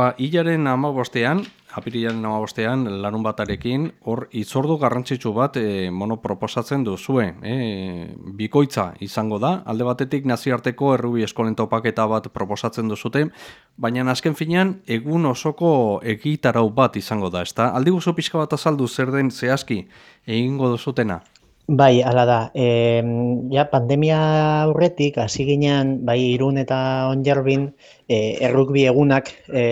Ba, ilaren amabostean, apirilaren amabostean, larun batarekin, hor itzordu garrantzitsu bat e, mono proposatzen duzue. E, bikoitza izango da, alde batetik naziarteko errubi eskolen topaketa bat proposatzen duzute, baina azken finean, egun osoko egitarau bat izango da, ezta? Aldi guzu pixka bat azaldu zer den zehazki egingo duzutena? Bai, ala da. E, ja, pandemia aurretik, hasi ginean, bai, irun eta onjarbin, e, errukbi egunak, e,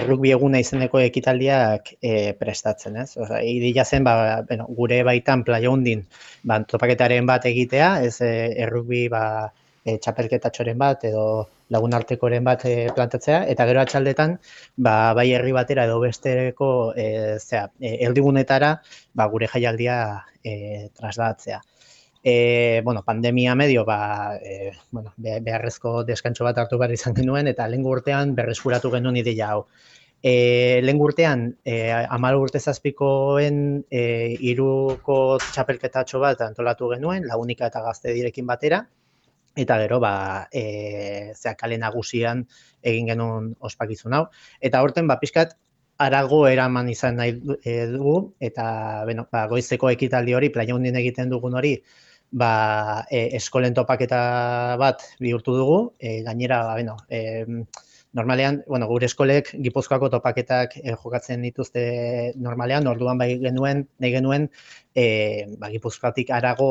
errukbi eguna izeneko ekitaldiak e, prestatzen, ez? Osa, idila zen, ba, bueno, gure baitan playa hundin, ba, topaketaren bat egitea, ez errukbi, ba, e, txapelketatxoren bat edo lagun artekoren bat e, plantatzea eta gero atxaldetan ba, bai herri batera edo besteko e, zera, e, eldigunetara ba, gure jaialdia e, trasladatzea. E, bueno, pandemia medio ba, e, bueno, beharrezko deskantxo bat hartu behar izan genuen eta lehen urtean berreskuratu genuen ideia hau. E, lehen urtean, e, amal urte zazpikoen e, iruko txapelketatxo bat antolatu genuen, launika eta gazte direkin batera, eta gero ba e, zea kale nagusian egin genuen ospakizun hau. Eta horten ba pizkat arago eraman izan nahi e, dugu. Eta bueno ba goizeko ekitaldi hori playa hondien egiten dugun hori ba e, eskolen topaketa bat bihurtu dugu. E, gainera ba bueno e, normalean bueno gure eskolek Gipuzkoako topaketak e, jokatzen dituzte normalean. Orduan bai genuen nahi genuen e, ba Gipuzkoatik arago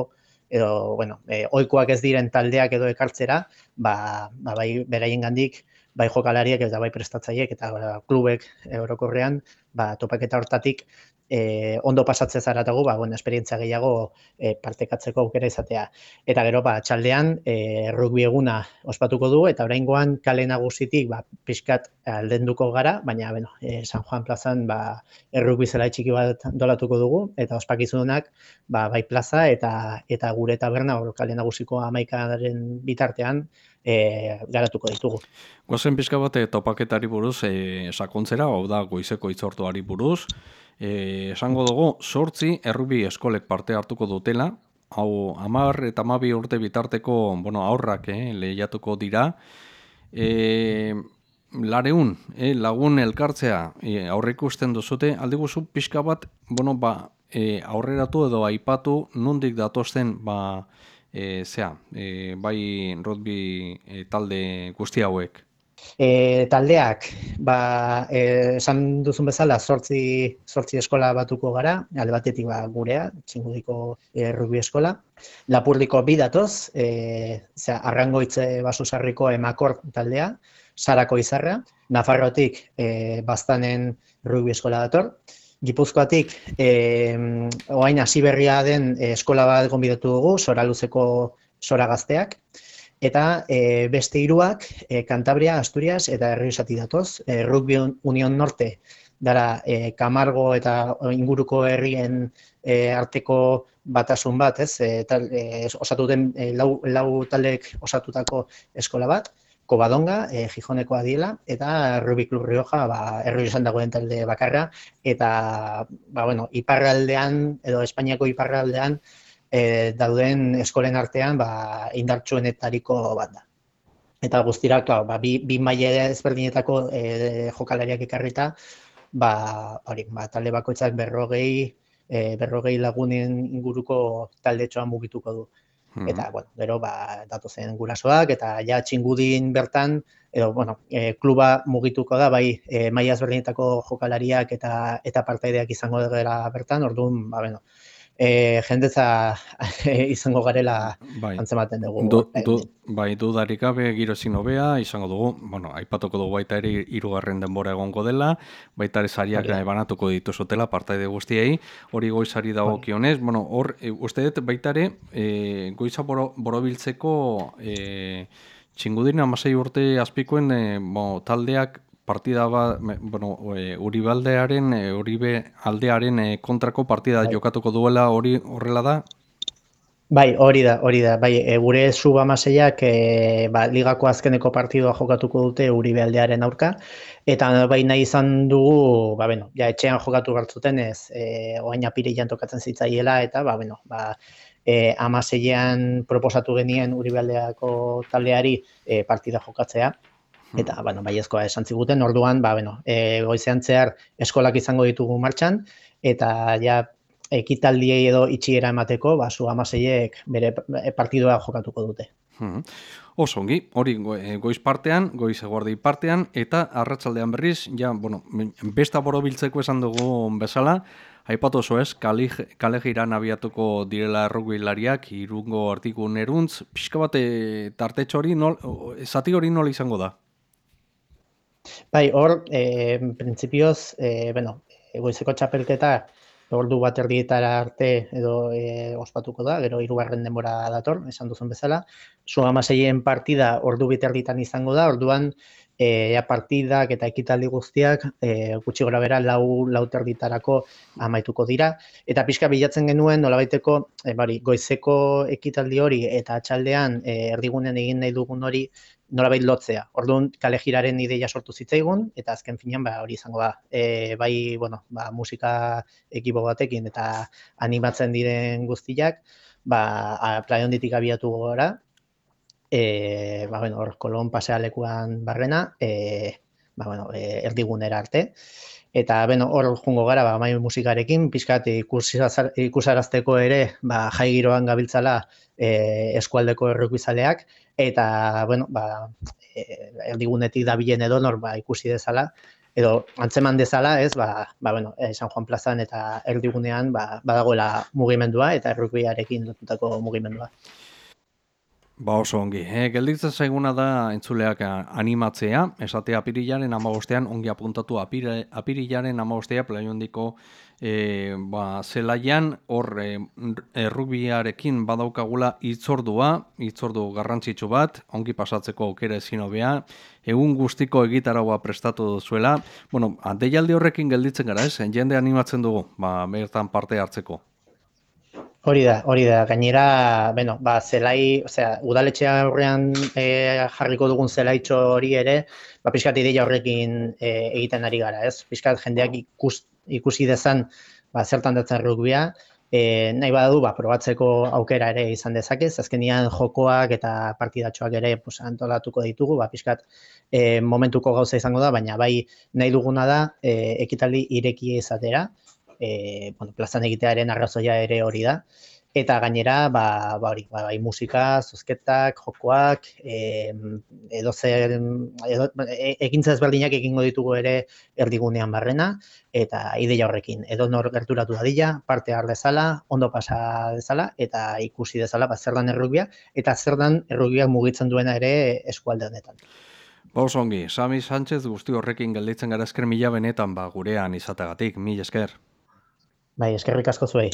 edo, bueno, e, oikoak ez diren taldeak edo ekartzera, ba, ba bai, beraien gandik, bai jokalariek eta bai prestatzaiek eta klubek eurokorrean, ba, topaketa hortatik e, ondo pasatzez zaratago, ba, bueno, esperientzia gehiago e, partekatzeko aukera izatea. Eta gero, ba, txaldean, e, rugby eguna ospatuko du, eta oraingoan kale nagusitik, ba, pixkat aldenduko gara, baina, bueno, e, San Juan plazan, ba, errugbi zela txiki bat dolatuko dugu, eta ospakizunak, ba, bai plaza, eta eta gure taberna, or, kale nagusiko amaikaren bitartean, e, garatuko ditugu. Gozen pixka bat, topaketari buruz, e, sakontzera, hau da, goizeko itzortuari buruz, e, esango dugu, sortzi errubi eskolek parte hartuko dutela, hau amar eta amabi urte bitarteko bueno, aurrak eh, lehiatuko dira, e, lareun, eh, lagun elkartzea e, aurre ikusten duzute, alde guzu pixka bat, bueno, ba, e, aurreratu edo aipatu nondik datosten ba, e, zea, e, bai rugby e, talde guzti hauek. E, taldeak, ba, e, esan duzun bezala, sortzi, sortzi eskola batuko gara, alde batetik ba, gurea, txingudiko e, rugby eskola. Lapurdiko bi datoz, e, zera, arrangoitze basusarriko emakor taldea, sarako izarra, Nafarrotik e, bastanen rugby eskola dator. Gipuzkoatik, e, oain hasi berria den eskola bat gonbidatu dugu, sora luzeko sora gazteak eta e, beste hiruak e, Cantabria, Asturias eta Herriusati datoz. E, Rugby Union Norte dara e, Camargo eta inguruko herrien e, arteko batasun bat, ez? E, tal, e, osatu den e, lau, lau taldek osatutako eskola bat. Kobadonga, e, Gijoneko adiela, eta Rugby Club Rioja, ba, erru izan dagoen talde bakarra, eta, ba, bueno, iparraldean, edo Espainiako iparraldean, e, dauden eskolen artean ba, indartsuenetariko bat da. Eta guztira, klar, ba, bi, bi maile ezberdinetako e, jokalariak ekarrita, ba, hori, ba, talde bakoitzak berrogei, e, berrogei lagunen inguruko talde txoan mugituko du. Hmm. Eta, bueno, gero, ba, datu zen gurasoak, eta ja txingudin bertan, edo, bueno, e, kluba mugituko da, bai, e, maia ezberdinetako jokalariak eta eta partaideak izango dela bertan, orduan, ba, bueno, e, jendetza izango garela bai. antzematen dugu. Du, du, bai, dudarik gabe giro hobea izango dugu, bueno, aipatuko dugu baita ere irugarren denbora egongo dela, baita ere zariak okay. banatuko dituzotela partaide guztiei, hori goizari bai. kionez, bueno, hor, e, uste dut baita ere, e, goiza boro, borobiltzeko e, txingudin amasei urte azpikoen e, bo, taldeak partida ba, bueno, e, Uribaldearen, e, Uribe aldearen e, kontrako partida bai. jokatuko duela hori horrela da? Bai, hori da, hori da. Bai, e, gure suba maseiak e, ba, ligako azkeneko partidua jokatuko dute Uribe aldearen aurka. Eta bai nahi izan dugu, ba, bueno, ja, etxean jokatu gartzuten ez, e, oain apireian tokatzen zitzaiela, eta ba, bueno, ba, e, amaseian proposatu genien Uribe aldeako taldeari e, partida jokatzea eta bueno, baiezkoa esan ziguten, orduan, ba, bueno, e, goizean zehar eskolak izango ditugu martxan, eta ja ekitaldiei edo itxiera emateko, ba, zu amaseiek bere partidua jokatuko dute. Hmm. Oso ongi, hori goiz partean, goiz eguardi partean, eta arratsaldean berriz, ja, bueno, besta borobiltzeko esan dugu bezala, Aipatu oso ez, kale jiran abiatuko direla erruguilariak, irungo artiku neruntz, pixka bate tartetxo hori, zati hori nola izango da? Bai, hor, e, prinsipioz, e, bueno, goizeko txapelketa, ordu bat erdietara arte edo e, ospatuko da, gero hirugarren denbora dator, esan duzun bezala. Zu amaseien partida ordu bit erditan izango da, orduan e, partidak eta ekitaldi guztiak e, gutxi gora bera lau, lau terditarako amaituko dira. Eta pixka bilatzen genuen nolabaiteko e, bari, goizeko ekitaldi hori eta atxaldean e, erdigunen egin nahi dugun hori nolabait lotzea. Orduan kale jiraren ideia sortu zitzaigun eta azken finean ba, hori izango da. E, bai, bueno, ba, musika ekipo batekin eta animatzen diren guztiak, ba, plaionditik abiatu gora, e, ba, bueno, hor, kolon pasealekuan barrena, e, ba, bueno, e, erdigunera arte. Eta, bueno, hor jungo gara, ba, mai musikarekin, pixkat ikusarazteko ere, ba, jai giroan gabiltzala e, eskualdeko errukuizaleak, eta, bueno, ba, e, erdigunetik dabilen edo nor, ba, ikusi dezala, edo antzeman dezala, ez, ba, ba bueno, San Juan Plazan eta erdigunean, ba, badagoela mugimendua eta errukuiarekin lotutako mugimendua. Ba oso ongi. E, gelditzen zaiguna da entzuleak animatzea, esate apirilaren amagostean, ongi apuntatu apire, apirilaren amagostea plaiondiko e, ba, zelaian, hor e, errubiarekin badaukagula itzordua, itzordu garrantzitsu bat, ongi pasatzeko aukera ezin hobea, egun guztiko egitaragoa prestatu duzuela. Bueno, deialdi horrekin gelditzen gara, ez? Jende animatzen dugu, ba, bertan parte hartzeko. Hori da, hori da. Gainera, bueno, ba, zelai, osea, udaletxea aurrean e, jarriko dugun zelaitxo hori ere, ba, pixkat ideia horrekin e, egiten ari gara, ez? Pixkat jendeak ikus, ikusi dezan, ba, zertan datzen rugbia, e, nahi badadu, ba, probatzeko aukera ere izan dezakez, azkenian jokoak eta partidatxoak ere pues, antolatuko ditugu, ba, pixkat e, momentuko gauza izango da, baina bai nahi duguna da e, ekitaldi ireki izatera, e, bueno, plazan egitearen arrazoia ere hori da. Eta gainera, ba, ba hori, ba, bai musika, zozketak, jokoak, e, edo zer, edo, ekintza ezberdinak egingo ditugu ere erdigunean barrena, eta ideia horrekin, edo nor gerturatu dadila, parte har dezala, ondo pasa dezala, eta ikusi dezala, ba, zer dan errugbia, eta zer dan errugbia mugitzen duena ere eskualde honetan. Bausongi, Sami Sánchez guzti horrekin gelditzen gara esker mila benetan ba, gurean izatagatik, mila esker. Bai, eskerrik asko zuei.